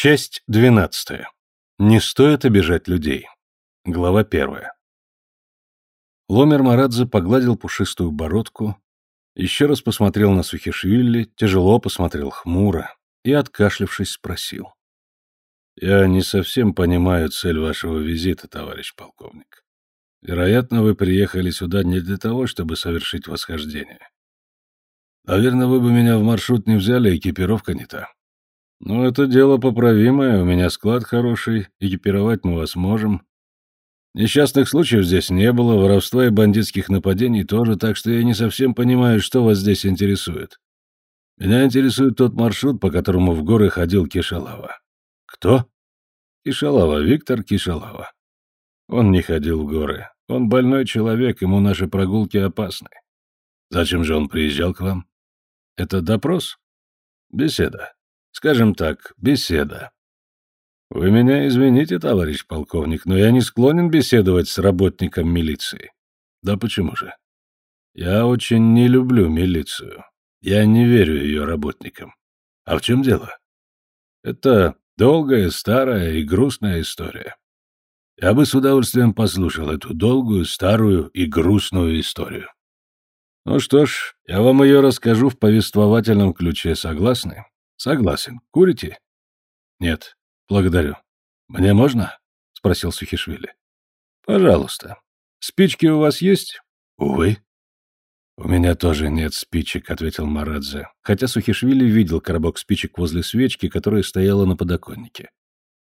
Часть двенадцатая. Не стоит обижать людей. Глава первая. Ломер Марадзе погладил пушистую бородку, еще раз посмотрел на Сухишвили, тяжело посмотрел хмуро и, откашлившись, спросил. «Я не совсем понимаю цель вашего визита, товарищ полковник. Вероятно, вы приехали сюда не для того, чтобы совершить восхождение. Наверное, вы бы меня в маршрут не взяли, экипировка не та. Но это дело поправимое, у меня склад хороший, экипировать мы вас можем. Несчастных случаев здесь не было, воровства и бандитских нападений тоже, так что я не совсем понимаю, что вас здесь интересует. Меня интересует тот маршрут, по которому в горы ходил Кишалава. Кто? Кишалава, Виктор Кишалава. Он не ходил в горы. Он больной человек, ему наши прогулки опасны. Зачем же он приезжал к вам? Это допрос? Беседа. Скажем так, беседа. Вы меня извините, товарищ полковник, но я не склонен беседовать с работником милиции. Да почему же? Я очень не люблю милицию. Я не верю ее работникам. А в чем дело? Это долгая, старая и грустная история. Я бы с удовольствием послушал эту долгую, старую и грустную историю. Ну что ж, я вам ее расскажу в повествовательном ключе, согласны? Согласен. Курите? Нет, благодарю. Мне можно? Спросил Сухишвили. Пожалуйста. Спички у вас есть? Увы. «У меня тоже нет спичек», — ответил Марадзе, хотя Сухишвили видел коробок спичек возле свечки, которая стояла на подоконнике.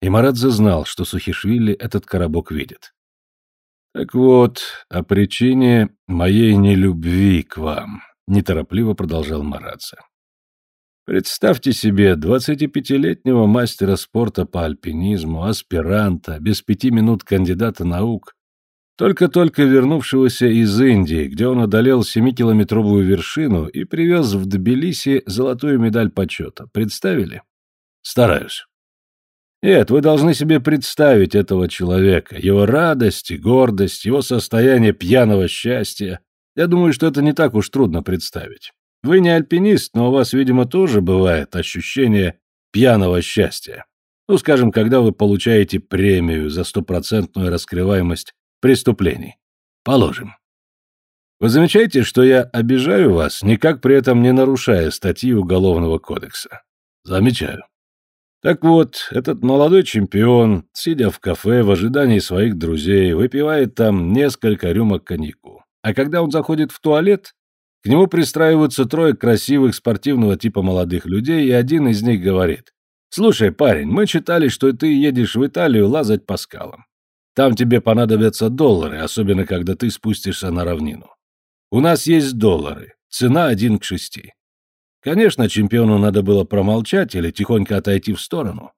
И Марадзе знал, что Сухишвили этот коробок видит. «Так вот, о причине моей нелюбви к вам», — неторопливо продолжал Марадзе. «Представьте себе 25-летнего мастера спорта по альпинизму, аспиранта, без пяти минут кандидата наук, только-только вернувшегося из Индии, где он одолел семикилометровую вершину и привез в Тбилиси золотую медаль почета. Представили? Стараюсь. Нет, вы должны себе представить этого человека, его радость и гордость, его состояние пьяного счастья. Я думаю, что это не так уж трудно представить. Вы не альпинист, но у вас, видимо, тоже бывает ощущение пьяного счастья. Ну, скажем, когда вы получаете премию за стопроцентную раскрываемость преступлений. Положим. Вы замечаете, что я обижаю вас, никак при этом не нарушая статьи Уголовного кодекса? Замечаю. Так вот, этот молодой чемпион, сидя в кафе в ожидании своих друзей, выпивает там несколько рюмок коньяку. А когда он заходит в туалет, к нему пристраиваются трое красивых спортивного типа молодых людей, и один из них говорит, «Слушай, парень, мы читали, что ты едешь в Италию лазать по скалам. Там тебе понадобятся доллары, особенно когда ты спустишься на равнину. У нас есть доллары, цена один к шести. Конечно, чемпиону надо было промолчать или тихонько отойти в сторону.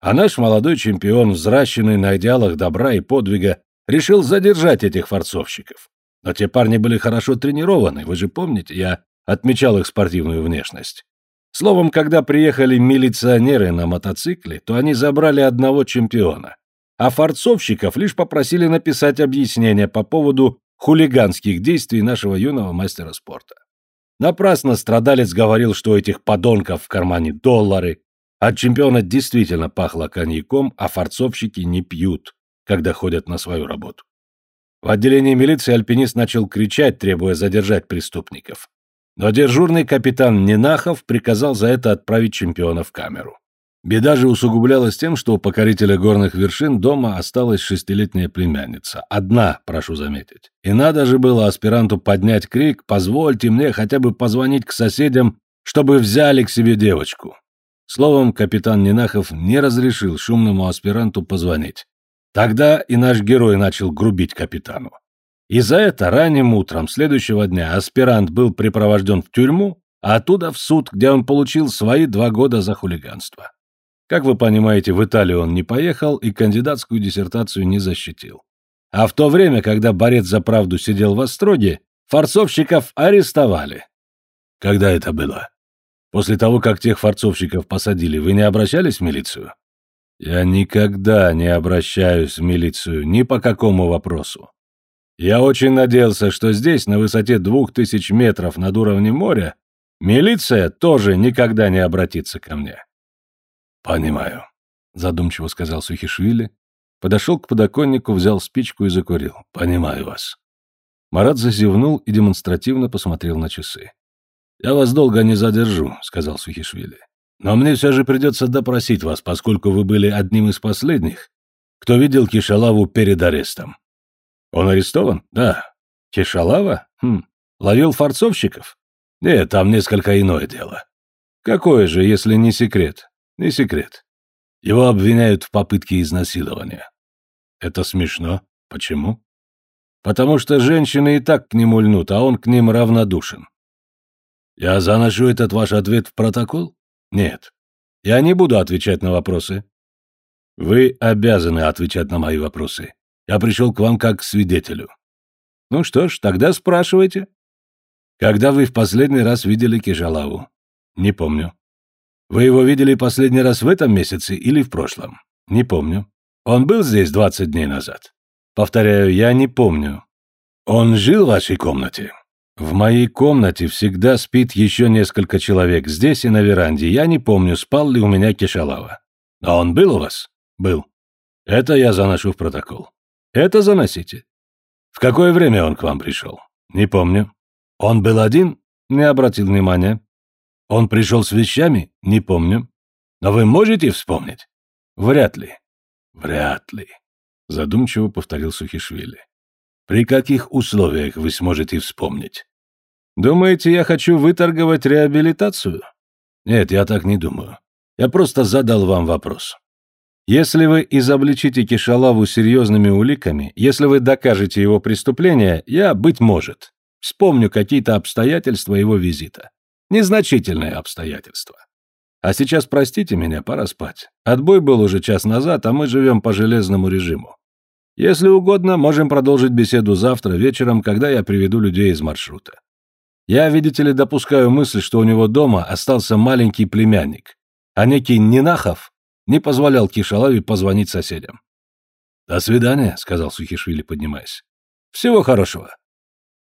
А наш молодой чемпион, взращенный на идеалах добра и подвига, решил задержать этих форцовщиков. Но те парни были хорошо тренированы, вы же помните, я отмечал их спортивную внешность. Словом, когда приехали милиционеры на мотоцикле, то они забрали одного чемпиона, а форцовщиков лишь попросили написать объяснение по поводу хулиганских действий нашего юного мастера спорта. Напрасно страдалец говорил, что у этих подонков в кармане доллары. От чемпиона действительно пахло коньяком, а форцовщики не пьют, когда ходят на свою работу. В отделении милиции альпинист начал кричать, требуя задержать преступников. Но дежурный капитан Нинахов приказал за это отправить чемпиона в камеру. Беда же усугублялась тем, что у покорителя горных вершин дома осталась шестилетняя племянница. Одна, прошу заметить. И надо же было аспиранту поднять крик «Позвольте мне хотя бы позвонить к соседям, чтобы взяли к себе девочку». Словом, капитан Нинахов не разрешил шумному аспиранту позвонить. Тогда и наш герой начал грубить капитану. И за это ранним утром следующего дня аспирант был припровожден в тюрьму, а оттуда в суд, где он получил свои два года за хулиганство. Как вы понимаете, в Италию он не поехал и кандидатскую диссертацию не защитил. А в то время, когда борец за правду сидел в Остроге, форцовщиков арестовали. Когда это было? После того, как тех форцовщиков посадили, вы не обращались в милицию? Я никогда не обращаюсь в милицию ни по какому вопросу. Я очень надеялся, что здесь, на высоте двух тысяч метров над уровнем моря, милиция тоже никогда не обратится ко мне. Понимаю. задумчиво сказал Сухишвили, подошел к подоконнику, взял спичку и закурил. Понимаю вас. Марат зазевнул и демонстративно посмотрел на часы. «Я вас долго не задержу», — сказал Сухишвили. «Но мне все же придется допросить вас, поскольку вы были одним из последних, кто видел Кишалаву перед арестом». «Он арестован?» «Да». «Кишалава? Хм. Ловил форцовщиков?» «Нет, там несколько иное дело». «Какое же, если не секрет?» «Не секрет. Его обвиняют в попытке изнасилования». «Это смешно. Почему?» «Потому что женщины и так к нему льнут, а он к ним равнодушен». «Я заношу этот ваш ответ в протокол?» «Нет. Я не буду отвечать на вопросы». «Вы обязаны отвечать на мои вопросы. Я пришел к вам как к свидетелю». «Ну что ж, тогда спрашивайте». «Когда вы в последний раз видели Кижалаву?» «Не помню». «Вы его видели последний раз в этом месяце или в прошлом?» «Не помню». «Он был здесь двадцать дней назад?» «Повторяю, я не помню». «Он жил в вашей комнате?» В моей комнате всегда спит еще несколько человек, здесь и на веранде. Я не помню, спал ли у меня Кишалава. А он был у вас? Был. Это я заношу в протокол. Это заносите. В какое время он к вам пришел? Не помню. Он был один? Не обратил внимания. Он пришел с вещами? Не помню. Но вы можете вспомнить? Вряд ли. Вряд ли. Задумчиво повторил Сухишвили. При каких условиях вы сможете вспомнить? Думаете, я хочу выторговать реабилитацию? Нет, я так не думаю. Я просто задал вам вопрос. Если вы изобличите Кишалаву серьезными уликами, если вы докажете его преступление, я, быть может, вспомню какие-то обстоятельства его визита. Незначительные обстоятельства. А сейчас простите меня, пора спать. Отбой был уже час назад, а мы живем по железному режиму. Если угодно, можем продолжить беседу завтра вечером, когда я приведу людей из маршрута. Я, видите ли, допускаю мысль, что у него дома остался маленький племянник, а некий Нинахов не позволял Кишалаве позвонить соседям. «До свидания», — сказал Сухишвили, поднимаясь. «Всего хорошего».